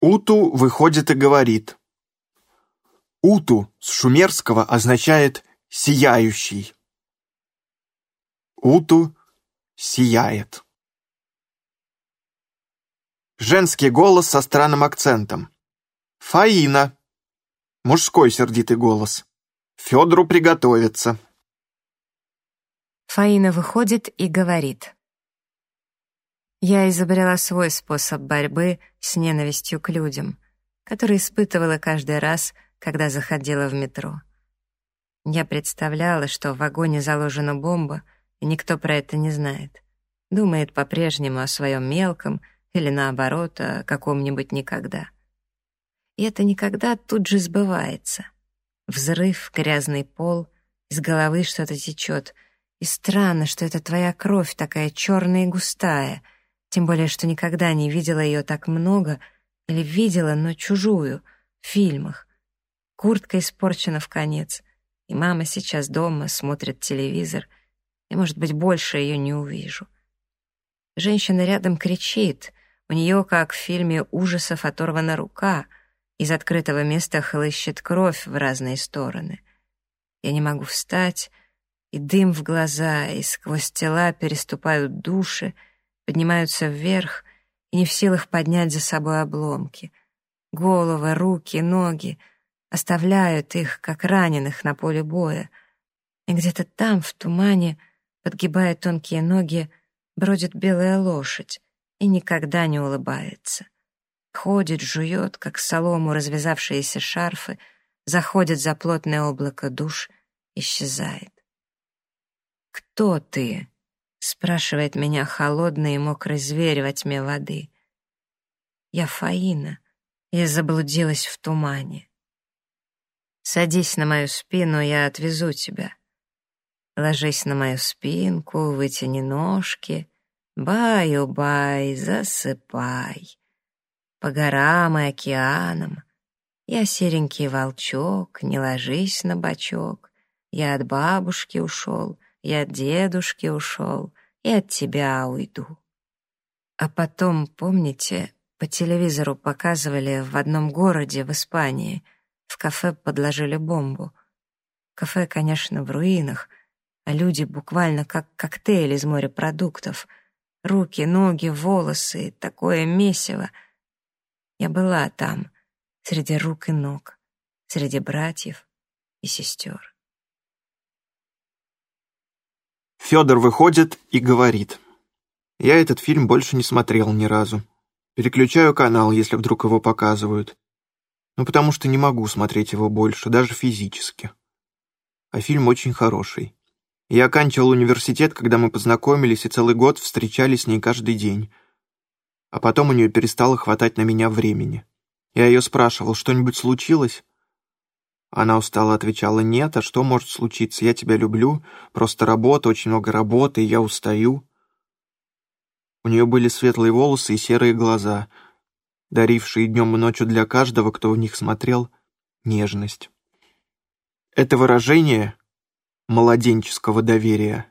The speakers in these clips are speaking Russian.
Уту выходит и говорит. Уту с шумерского означает «сияющий». Уту сияет. Женский голос со странным акцентом. Фаина. Мужской сердитый голос. Федору приготовиться. Фаина выходит и говорит. Я изобрела свой способ борьбы с ненавистью к людям, который испытывала каждый раз, когда заходила в метро. Я представляла, что в вагоне заложена бомба, и никто про это не знает. Думает по-прежнему о своем мелком или, наоборот, о каком-нибудь никогда. И это никогда тут же сбывается. Взрыв, грязный пол, из головы что-то течет, и странно, что это твоя кровь такая черная и густая — тем более, что никогда не видела ее так много, или видела, но чужую, в фильмах. Куртка испорчена в конец, и мама сейчас дома смотрит телевизор, и, может быть, больше ее не увижу. Женщина рядом кричит, у нее, как в фильме ужасов, оторвана рука, из открытого места хлыщет кровь в разные стороны. Я не могу встать, и дым в глаза, и сквозь тела переступают души — поднимаются вверх и не в силах поднять за собой обломки. Головы, руки, ноги оставляют их, как раненых на поле боя. И где-то там, в тумане, подгибая тонкие ноги, бродит белая лошадь и никогда не улыбается. Ходит, жует, как солому развязавшиеся шарфы, заходит за плотное облако душ, исчезает. «Кто ты?» Спрашивает меня холодный и мокрый зверь во тьме воды. Я Фаина, я заблудилась в тумане. Садись на мою спину, я отвезу тебя. Ложись на мою спинку, вытяни ножки, баю-бай, засыпай. По горам и океанам я серенький волчок, не ложись на бочок. Я от бабушки ушел — я от дедушки ушел и от тебя уйду. А потом, помните, по телевизору показывали в одном городе в Испании, в кафе подложили бомбу. Кафе, конечно, в руинах, а люди буквально как коктейль из морепродуктов. Руки, ноги, волосы, такое месиво. Я была там, среди рук и ног, среди братьев и сестер. Федор выходит и говорит. Я этот фильм больше не смотрел ни разу. Переключаю канал, если вдруг его показывают. Ну, потому что не могу смотреть его больше, даже физически. А фильм очень хороший. Я оканчивал университет, когда мы познакомились, и целый год встречались с ней каждый день. А потом у нее перестало хватать на меня времени. Я ее спрашивал, что-нибудь случилось? Она устало отвечала, «Нет, а что может случиться? Я тебя люблю, просто работа, очень много работы, я устаю». У нее были светлые волосы и серые глаза, дарившие днем и ночью для каждого, кто в них смотрел, нежность. Это выражение младенческого доверия.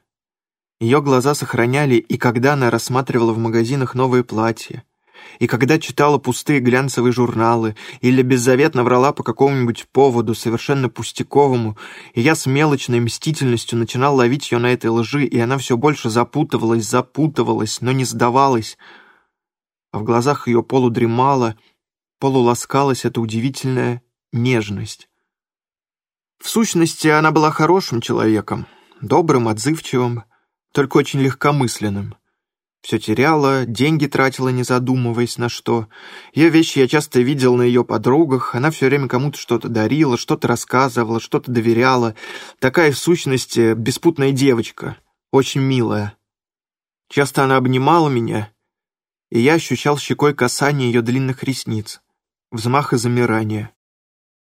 Ее глаза сохраняли, и когда она рассматривала в магазинах новые платья, и когда читала пустые глянцевые журналы или беззаветно врала по какому-нибудь поводу, совершенно пустяковому, и я с мелочной мстительностью начинал ловить ее на этой лжи, и она все больше запутывалась, запутывалась, но не сдавалась. А в глазах ее полудремала, полуласкалась эта удивительная нежность. В сущности, она была хорошим человеком, добрым, отзывчивым, только очень легкомысленным. Все теряла, деньги тратила, не задумываясь на что. Ее вещи я часто видел на ее подругах, она все время кому-то что-то дарила, что-то рассказывала, что-то доверяла. Такая, в сущности, беспутная девочка, очень милая. Часто она обнимала меня, и я ощущал щекой касание ее длинных ресниц, взмах и замирание.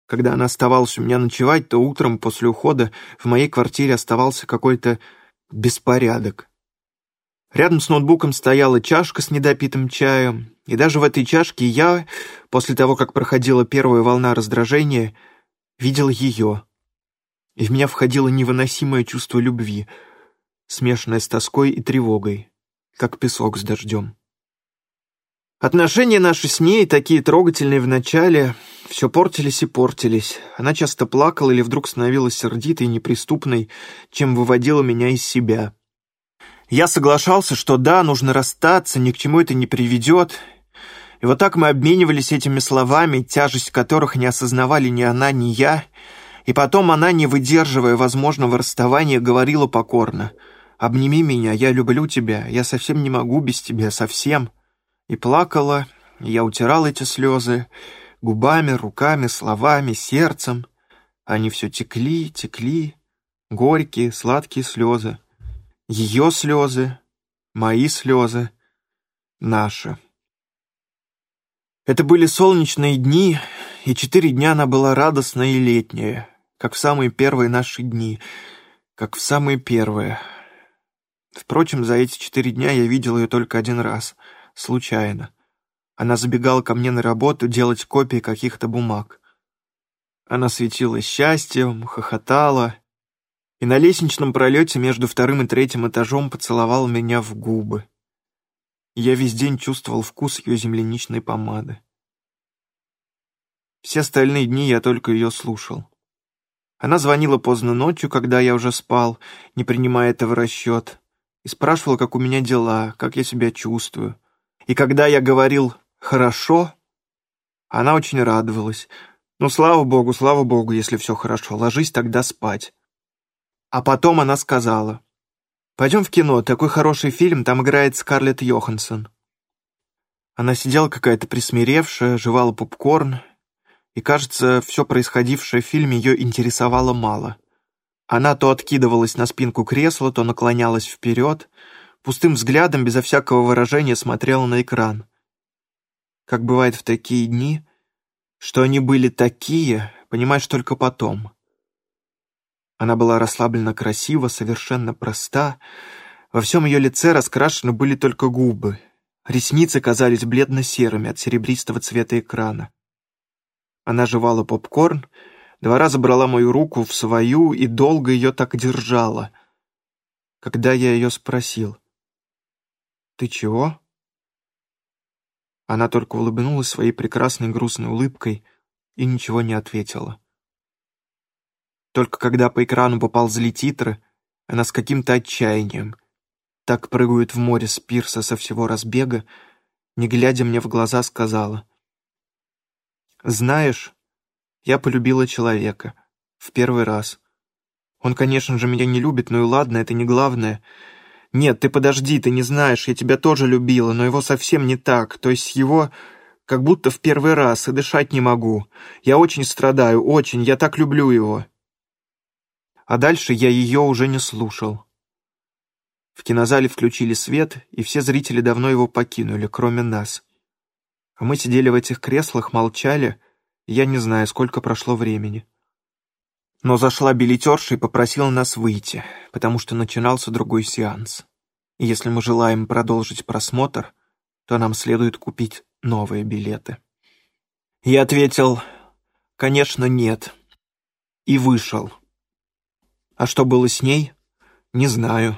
Когда она оставалась у меня ночевать, то утром после ухода в моей квартире оставался какой-то беспорядок. Рядом с ноутбуком стояла чашка с недопитым чаем, и даже в этой чашке я, после того, как проходила первая волна раздражения, видел ее. И в меня входило невыносимое чувство любви, смешанное с тоской и тревогой, как песок с дождем. Отношения наши с ней, такие трогательные вначале, все портились и портились. Она часто плакала или вдруг становилась сердитой и неприступной, чем выводила меня из себя. Я соглашался, что да, нужно расстаться, ни к чему это не приведет. И вот так мы обменивались этими словами, тяжесть которых не осознавали ни она, ни я. И потом она, не выдерживая возможного расставания, говорила покорно. «Обними меня, я люблю тебя, я совсем не могу без тебя, совсем». И плакала, и я утирал эти слезы губами, руками, словами, сердцем. Они все текли, текли, горькие, сладкие слезы. Ее слезы, мои слезы, наши. Это были солнечные дни, и четыре дня она была радостная и летняя, как в самые первые наши дни, как в самые первые. Впрочем, за эти четыре дня я видел ее только один раз, случайно. Она забегала ко мне на работу делать копии каких-то бумаг. Она светилась счастьем, хохотала, и на лестничном пролете между вторым и третьим этажом поцеловал меня в губы. Я весь день чувствовал вкус ее земляничной помады. Все остальные дни я только ее слушал. Она звонила поздно ночью, когда я уже спал, не принимая этого в расчет, и спрашивала, как у меня дела, как я себя чувствую. И когда я говорил «хорошо», она очень радовалась. «Ну, слава богу, слава богу, если все хорошо, ложись тогда спать». А потом она сказала, «Пойдем в кино, такой хороший фильм, там играет Скарлетт Йоханссон». Она сидела какая-то присмиревшая, жевала попкорн, и, кажется, все происходившее в фильме ее интересовало мало. Она то откидывалась на спинку кресла, то наклонялась вперед, пустым взглядом, безо всякого выражения, смотрела на экран. Как бывает в такие дни, что они были такие, понимаешь только потом. Она была расслабленно красива, совершенно проста. Во всем ее лице раскрашены были только губы. Ресницы казались бледно-серыми от серебристого цвета экрана. Она жевала попкорн, два раза брала мою руку в свою и долго ее так держала. Когда я ее спросил, «Ты чего?» Она только улыбнулась своей прекрасной грустной улыбкой и ничего не ответила. Только когда по экрану поползли титры, она с каким-то отчаянием, так прыгают в море с пирса со всего разбега, не глядя мне в глаза, сказала. «Знаешь, я полюбила человека. В первый раз. Он, конечно же, меня не любит, но и ладно, это не главное. Нет, ты подожди, ты не знаешь, я тебя тоже любила, но его совсем не так, то есть его как будто в первый раз, и дышать не могу. Я очень страдаю, очень, я так люблю его» а дальше я ее уже не слушал. В кинозале включили свет, и все зрители давно его покинули, кроме нас. А мы сидели в этих креслах, молчали, я не знаю, сколько прошло времени. Но зашла билетерша и попросила нас выйти, потому что начинался другой сеанс. И если мы желаем продолжить просмотр, то нам следует купить новые билеты. Я ответил, конечно, нет. И вышел. А что было с ней, не знаю.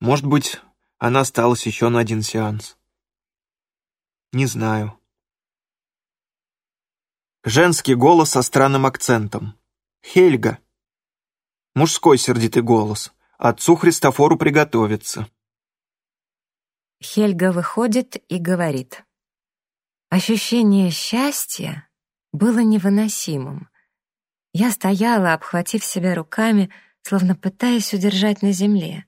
Может быть, она осталась еще на один сеанс. Не знаю. Женский голос со странным акцентом. «Хельга». Мужской сердитый голос. «Отцу Христофору приготовиться». Хельга выходит и говорит. Ощущение счастья было невыносимым. Я стояла, обхватив себя руками, словно пытаясь удержать на земле.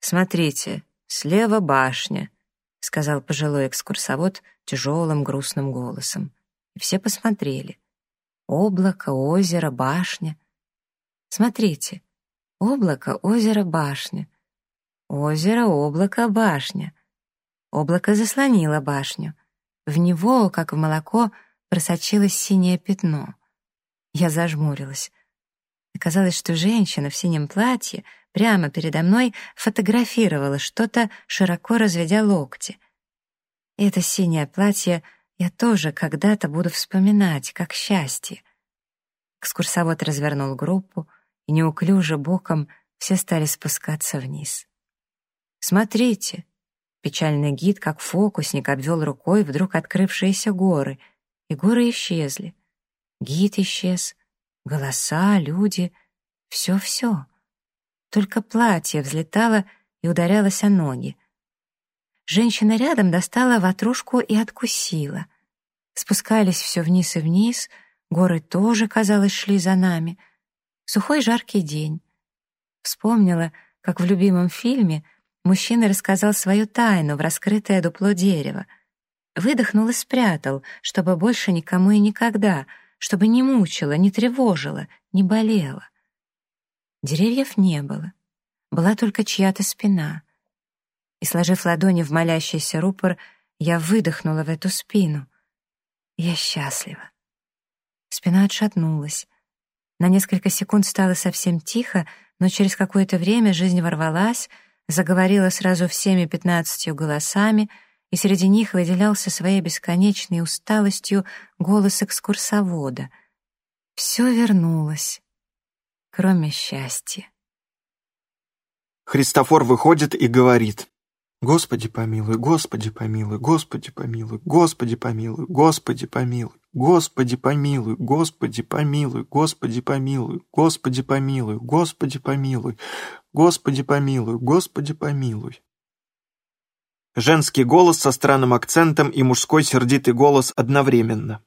«Смотрите, слева башня», — сказал пожилой экскурсовод тяжелым грустным голосом. И все посмотрели. Облако, озеро, башня. Смотрите, облако, озеро, башня. Озеро, облако, башня. Облако заслонило башню. В него, как в молоко, просочилось синее пятно. Я зажмурилась. Оказалось, что женщина в синем платье прямо передо мной фотографировала что-то, широко разведя локти. И это синее платье я тоже когда-то буду вспоминать, как счастье. Экскурсовод развернул группу, и неуклюже боком все стали спускаться вниз. «Смотрите, Печальный гид, как фокусник, обвел рукой вдруг открывшиеся горы, и горы исчезли. Гид исчез, голоса, люди, все-все. Только платье взлетало и ударялось о ноги. Женщина рядом достала ватрушку и откусила. Спускались все вниз и вниз, горы тоже, казалось, шли за нами. Сухой жаркий день. Вспомнила, как в любимом фильме мужчина рассказал свою тайну в раскрытое дупло дерева. Выдохнул и спрятал, чтобы больше никому и никогда, чтобы не мучило, не тревожило, не болело. Деревьев не было. Была только чья-то спина. И, сложив ладони в молящийся рупор, я выдохнула в эту спину. Я счастлива. Спина отшатнулась. На несколько секунд стало совсем тихо, но через какое-то время жизнь ворвалась, заговорила сразу всеми пятнадцатью голосами, и среди них выделялся своей бесконечной усталостью голос экскурсовода. Все вернулось, кроме счастья. Христофор выходит и говорит. «Господи помилуй, Господи помилуй, Господи помилуй, Господи помилуй, Господи помилуй, Господи помилуй, Господи помилуй, Господи помилуй, Господи помилуй, Господи помилуй, Господи помилуй, Господи помилуй». Женский голос со странным акцентом и мужской сердитый голос одновременно.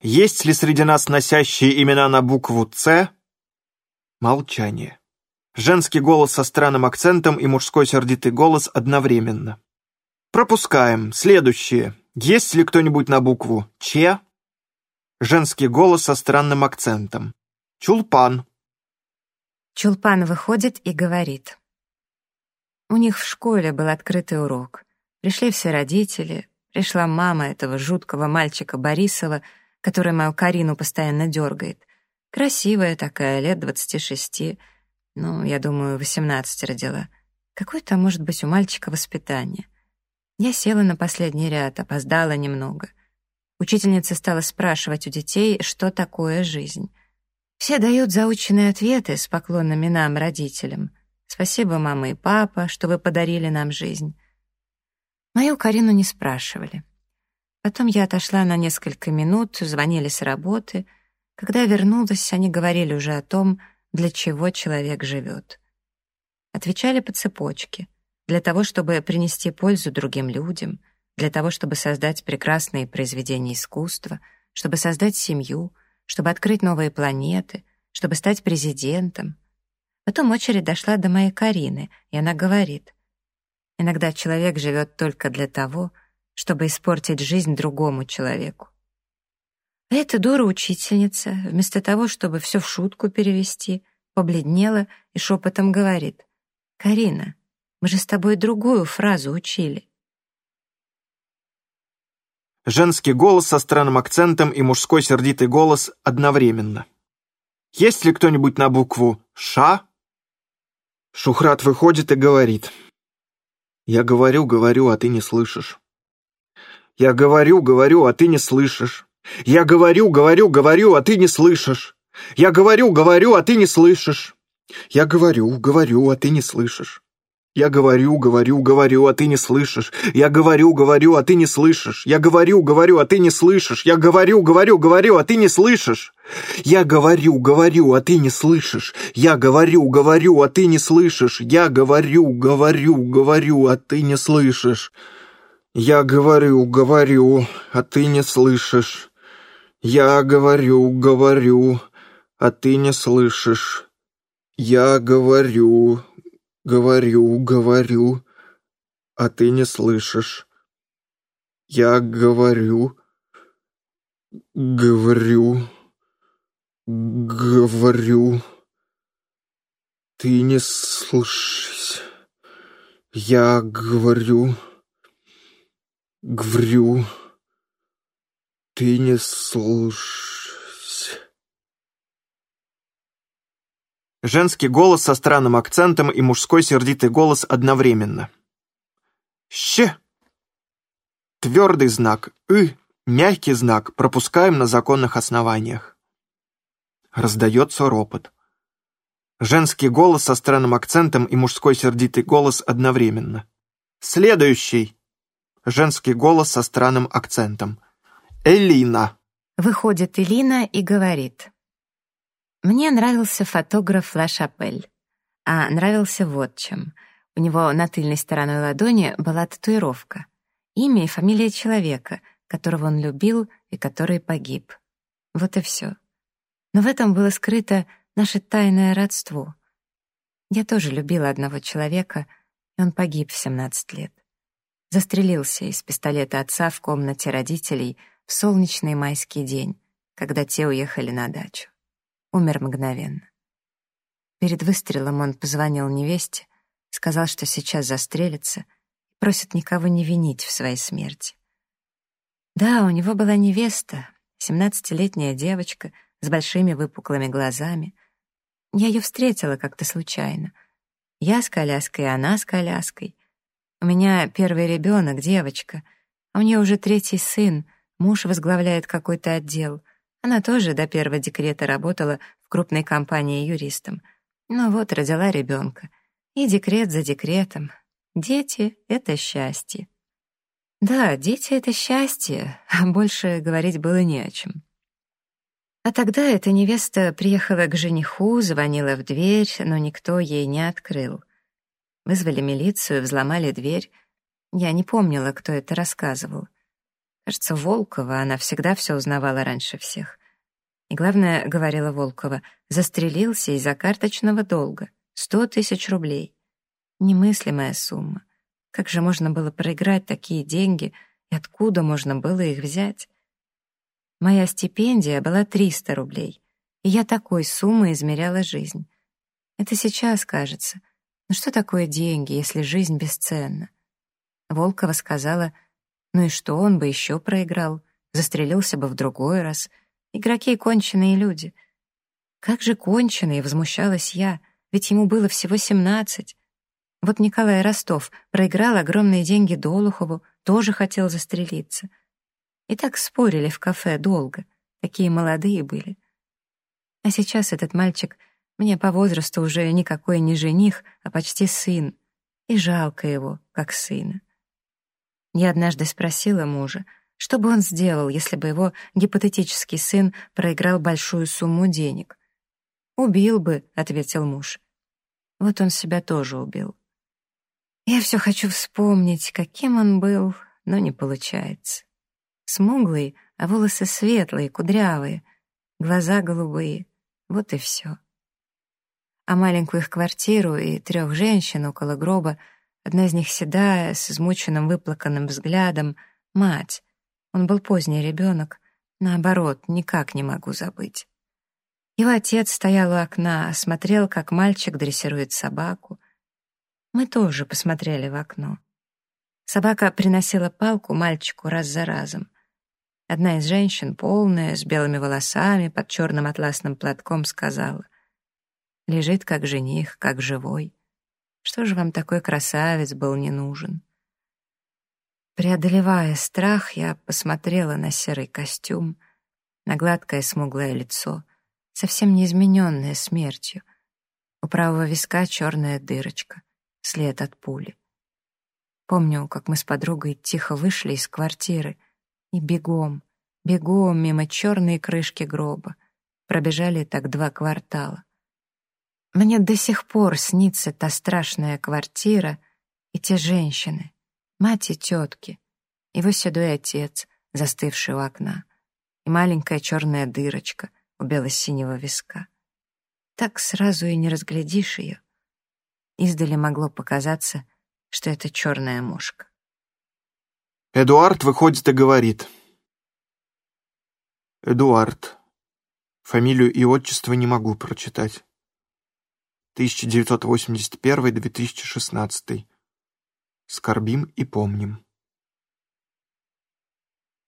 Есть ли среди нас носящие имена на букву «Ц»? Молчание. Женский голос со странным акцентом и мужской сердитый голос одновременно. Пропускаем. Следующее. Есть ли кто-нибудь на букву «Че»? Женский голос со странным акцентом. Чулпан. Чулпан выходит и говорит. У них в школе был открытый урок. Пришли все родители, пришла мама этого жуткого мальчика Борисова, который мою Карину постоянно дергает. Красивая такая, лет двадцати шести, ну, я думаю, восемнадцать родила. Какое там может быть у мальчика воспитание? Я села на последний ряд, опоздала немного. Учительница стала спрашивать у детей, что такое жизнь. Все дают заученные ответы с поклонами нам, родителям. Спасибо, мама и папа, что вы подарили нам жизнь. Мою Карину не спрашивали. Потом я отошла на несколько минут, звонили с работы. Когда вернулась, они говорили уже о том, для чего человек живет. Отвечали по цепочке. Для того, чтобы принести пользу другим людям, для того, чтобы создать прекрасные произведения искусства, чтобы создать семью, чтобы открыть новые планеты, чтобы стать президентом. Потом очередь дошла до моей Карины, и она говорит, «Иногда человек живет только для того, чтобы испортить жизнь другому человеку. А эта дура-учительница, вместо того, чтобы все в шутку перевести, побледнела и шепотом говорит. «Карина, мы же с тобой другую фразу учили». Женский голос со странным акцентом и мужской сердитый голос одновременно. «Есть ли кто-нибудь на букву «Ш»?» Шухрат выходит и говорит. «Я говорю, говорю, а ты не слышишь. Я говорю, говорю, а ты не слышишь. Я говорю, говорю, говорю, а ты не слышишь. Я говорю, говорю, а ты не слышишь. Я говорю, говорю, а ты не слышишь. Я говорю, говорю, говорю, а ты не слышишь. Я говорю, говорю, а ты не слышишь. Я говорю, говорю, а ты не слышишь. Я говорю, говорю, говорю, а ты не слышишь. Я говорю, говорю, а ты не слышишь. Я говорю, говорю, а ты не слышишь. Я говорю, говорю, говорю, а ты не слышишь. Я говорю, говорю, а ты не слышишь. Я говорю, говорю, а ты не слышишь. Я говорю, говорю, говорю, а ты не слышишь. Я говорю, говорю, говорю, ты не слышишь. Я говорю, говорю. Ты не слушайся. Женский голос со странным акцентом и мужской сердитый голос одновременно. Щ. Твердый знак «ы», мягкий знак пропускаем на законных основаниях. Раздается ропот. Женский голос со странным акцентом и мужской сердитый голос одновременно. Следующий. Женский голос со странным акцентом. Элина. Выходит Элина и говорит. Мне нравился фотограф Ла Шапель, а нравился вот чем. У него на тыльной стороной ладони была татуировка. Имя и фамилия человека, которого он любил и который погиб. Вот и все. Но в этом было скрыто наше тайное родство. Я тоже любила одного человека, и он погиб в 17 лет. Застрелился из пистолета отца в комнате родителей в солнечный майский день, когда те уехали на дачу. Умер мгновенно. Перед выстрелом он позвонил невесте, сказал, что сейчас застрелится, и просит никого не винить в своей смерти. Да, у него была невеста, семнадцатилетняя девочка с большими выпуклыми глазами. Я ее встретила как-то случайно. Я с коляской, она с коляской. У меня первый ребенок, девочка, а у нее уже третий сын, муж возглавляет какой-то отдел. Она тоже до первого декрета работала в крупной компании юристом. Ну вот, родила ребенка. И декрет за декретом. Дети — это счастье. Да, дети — это счастье, а больше говорить было не о чем. А тогда эта невеста приехала к жениху, звонила в дверь, но никто ей не открыл. Вызвали милицию, взломали дверь. Я не помнила, кто это рассказывал. Кажется, Волкова, она всегда все узнавала раньше всех. И главное, говорила Волкова, застрелился из-за карточного долга. Сто тысяч рублей. Немыслимая сумма. Как же можно было проиграть такие деньги, и откуда можно было их взять? Моя стипендия была 300 рублей, и я такой суммой измеряла жизнь. Это сейчас кажется. Но что такое деньги, если жизнь бесценна? Волкова сказала — ну и что, он бы еще проиграл, застрелился бы в другой раз. Игроки — конченые люди. Как же конченые, возмущалась я, ведь ему было всего семнадцать. Вот Николай Ростов проиграл огромные деньги Долухову, тоже хотел застрелиться. И так спорили в кафе долго, такие молодые были. А сейчас этот мальчик мне по возрасту уже никакой не жених, а почти сын, и жалко его, как сына. Я однажды спросила мужа, что бы он сделал, если бы его гипотетический сын проиграл большую сумму денег. «Убил бы», — ответил муж. Вот он себя тоже убил. Я все хочу вспомнить, каким он был, но не получается. Смуглый, а волосы светлые, кудрявые, глаза голубые. Вот и все. А маленькую их квартиру и трех женщин около гроба — Одна из них седая, с измученным выплаканным взглядом. Мать. Он был поздний ребенок. Наоборот, никак не могу забыть. Его отец стоял у окна, смотрел, как мальчик дрессирует собаку. Мы тоже посмотрели в окно. Собака приносила палку мальчику раз за разом. Одна из женщин, полная, с белыми волосами, под черным атласным платком, сказала, «Лежит как жених, как живой». Что же вам такой красавец был не нужен? Преодолевая страх, я посмотрела на серый костюм, на гладкое смуглое лицо, совсем не измененное смертью. У правого виска черная дырочка, след от пули. Помню, как мы с подругой тихо вышли из квартиры и бегом, бегом мимо черной крышки гроба. Пробежали так два квартала. Мне до сих пор снится та страшная квартира и те женщины, мать и тетки, его седой отец, застывший у окна, и маленькая черная дырочка у бело-синего виска. Так сразу и не разглядишь ее. Издали могло показаться, что это черная мушка. Эдуард выходит и говорит. Эдуард. Фамилию и отчество не могу прочитать. 1981-2016. Скорбим и помним.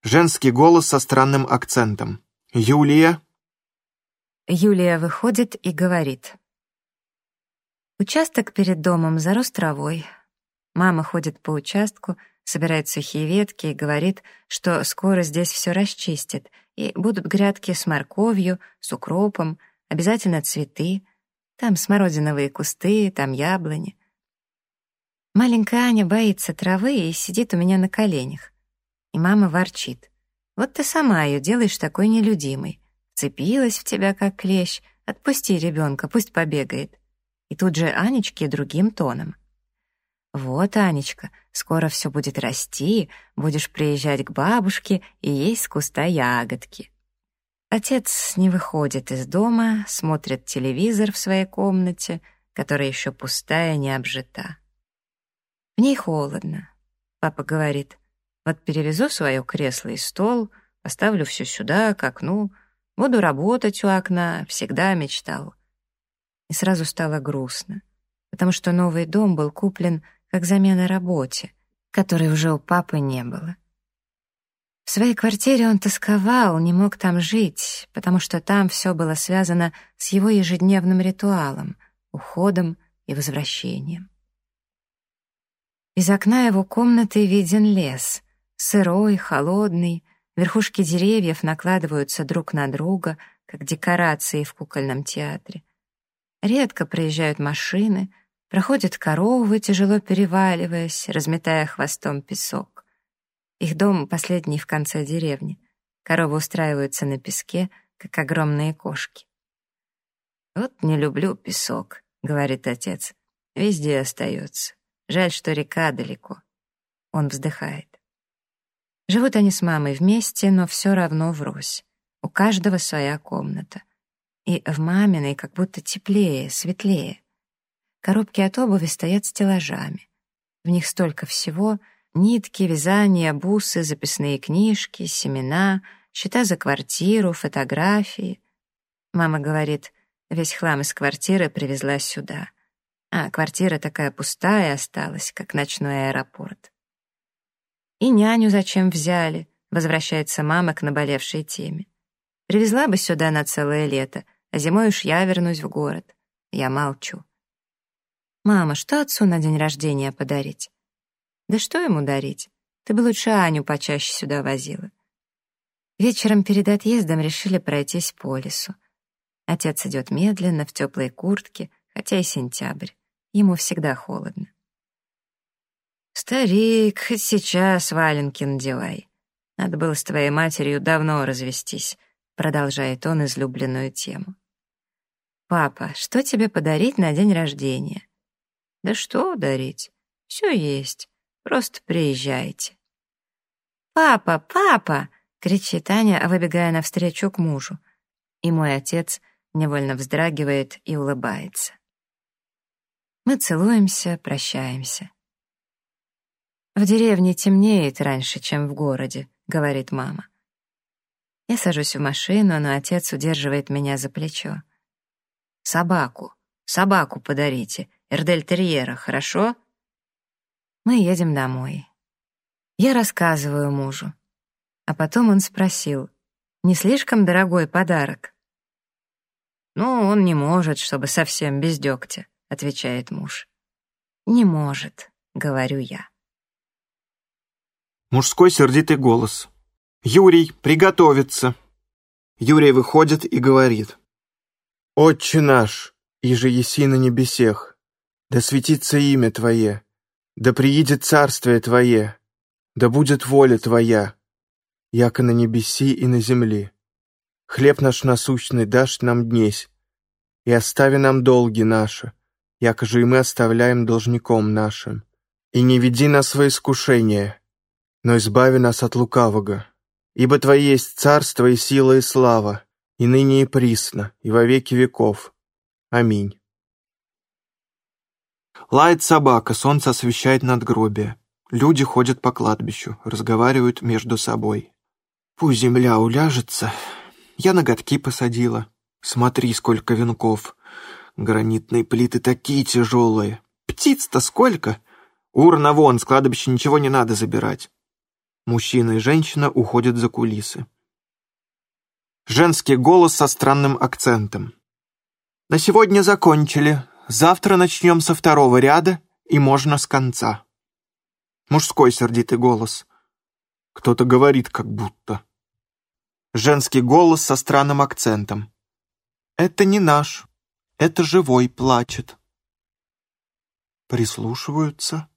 Женский голос со странным акцентом. «Юлия?» Юлия выходит и говорит. Участок перед домом зарос травой. Мама ходит по участку, собирает сухие ветки и говорит, что скоро здесь все расчистят, и будут грядки с морковью, с укропом, обязательно цветы — там смородиновые кусты, там яблони. Маленькая Аня боится травы и сидит у меня на коленях. И мама ворчит. «Вот ты сама ее делаешь такой нелюдимой. Цепилась в тебя, как клещ. Отпусти ребенка, пусть побегает». И тут же Анечке другим тоном. «Вот, Анечка, скоро все будет расти, будешь приезжать к бабушке и есть с куста ягодки». Отец не выходит из дома, смотрит телевизор в своей комнате, которая еще пустая, не обжита. В ней холодно. Папа говорит, вот перевезу свое кресло и стол, поставлю все сюда, к окну, буду работать у окна, всегда мечтал. И сразу стало грустно, потому что новый дом был куплен как замена работе, которой уже у папы не было. В своей квартире он тосковал, не мог там жить, потому что там все было связано с его ежедневным ритуалом, уходом и возвращением. Из окна его комнаты виден лес, сырой, холодный, верхушки деревьев накладываются друг на друга, как декорации в кукольном театре. Редко проезжают машины, проходят коровы, тяжело переваливаясь, разметая хвостом песок. Их дом последний в конце деревни. Коровы устраиваются на песке, как огромные кошки. «Вот не люблю песок», — говорит отец. «Везде остается. Жаль, что река далеко. Он вздыхает. Живут они с мамой вместе, но все равно врозь. У каждого своя комната. И в маминой как будто теплее, светлее. Коробки от обуви стоят стеллажами. В них столько всего — нитки, вязания, бусы, записные книжки, семена, счета за квартиру, фотографии. Мама говорит, весь хлам из квартиры привезла сюда. А квартира такая пустая осталась, как ночной аэропорт. И няню зачем взяли? Возвращается мама к наболевшей теме. Привезла бы сюда на целое лето, а зимой уж я вернусь в город. Я молчу. «Мама, что отцу на день рождения подарить?» «Да что ему дарить? Ты бы лучше Аню почаще сюда возила». Вечером перед отъездом решили пройтись по лесу. Отец идет медленно, в теплой куртке, хотя и сентябрь. Ему всегда холодно. «Старик, хоть сейчас валенки надевай. Надо было с твоей матерью давно развестись», — продолжает он излюбленную тему. «Папа, что тебе подарить на день рождения?» «Да что дарить? Все есть. Просто приезжайте». «Папа, папа!» — кричит Аня, выбегая навстречу к мужу. И мой отец невольно вздрагивает и улыбается. Мы целуемся, прощаемся. «В деревне темнеет раньше, чем в городе», — говорит мама. Я сажусь в машину, но отец удерживает меня за плечо. «Собаку, собаку подарите, Эрдельтерьера, хорошо?» Мы едем домой. Я рассказываю мужу. А потом он спросил, не слишком дорогой подарок? Ну, он не может, чтобы совсем без дегтя. — отвечает муж. «Не может», — говорю я. Мужской сердитый голос. «Юрий, приготовиться!» Юрий выходит и говорит. «Отче наш, иже еси на небесех, да светится имя Твое, да приидет царствие Твое, да будет воля Твоя, яко на небеси и на земли. Хлеб наш насущный дашь нам днесь, и остави нам долги наши, якоже и мы оставляем должником нашим. И не веди нас во искушение, но избави нас от лукавого. Ибо Твое есть царство и сила и слава, и ныне и присно, и во веки веков. Аминь. Лает собака, солнце освещает надгробие. Люди ходят по кладбищу, разговаривают между собой. Пусть земля уляжется. Я ноготки посадила. Смотри, сколько венков. Гранитные плиты такие тяжелые. Птиц-то сколько? Урна вон, с кладбища ничего не надо забирать. Мужчина и женщина уходят за кулисы. Женский голос со странным акцентом. На сегодня закончили. Завтра начнем со второго ряда, и можно с конца. Мужской сердитый голос. Кто-то говорит как будто. Женский голос со странным акцентом. Это не наш. Это живой плачет. Прислушиваются,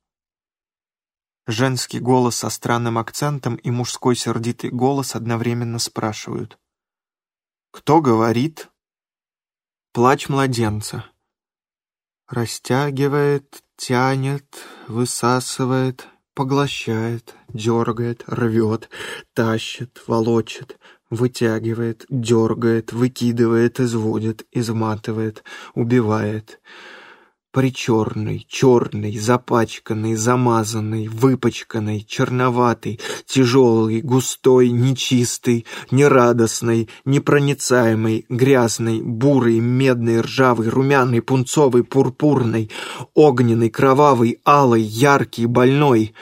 Женский голос со странным акцентом и мужской сердитый голос одновременно спрашивают. «Кто говорит?» Плач младенца. Растягивает, тянет, высасывает, поглощает, дергает, рвет, тащит, волочит, вытягивает, дергает, выкидывает, изводит, изматывает, убивает — Причерный, черный, запачканный, замазанный, выпачканный, черноватый, тяжелый, густой, нечистый, нерадостный, непроницаемый, грязный, бурый, медный, ржавый, румяный, пунцовый, пурпурный, огненный, кровавый, алый, яркий, больной.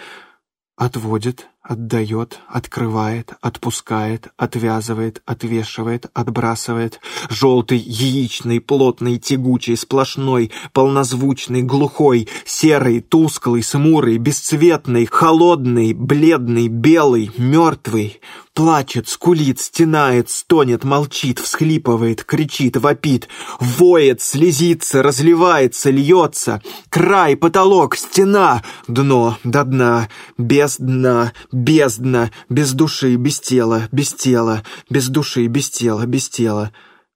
Отводит, Отдает, открывает, отпускает, отвязывает, отвешивает, отбрасывает. Желтый, яичный, плотный, тягучий, сплошной, полнозвучный, глухой, серый, тусклый, смурый, бесцветный, холодный, бледный, белый, мертвый. Плачет, скулит, стенает, стонет, молчит, всхлипывает, кричит, вопит, воет, слезится, разливается, льется. Край, потолок, стена, дно до дна, без дна, бездна, без души, без тела, без тела, без души, без тела, без тела.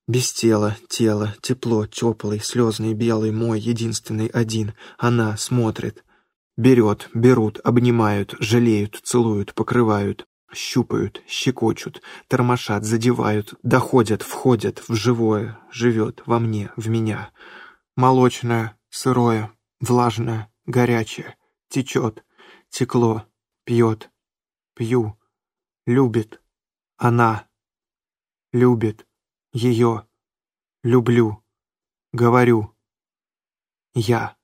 Без тела, тело, тепло, теплый, слезный, белый, мой, единственный, один. Она смотрит. Берет, берут, обнимают, жалеют, целуют, покрывают. Щупают, щекочут, тормошат, задевают, доходят, входят в живое, живет во мне, в меня. Молочное, сырое, влажное, горячее, течет, текло, пьет, пью, любит, она, любит, ее, люблю, говорю, я.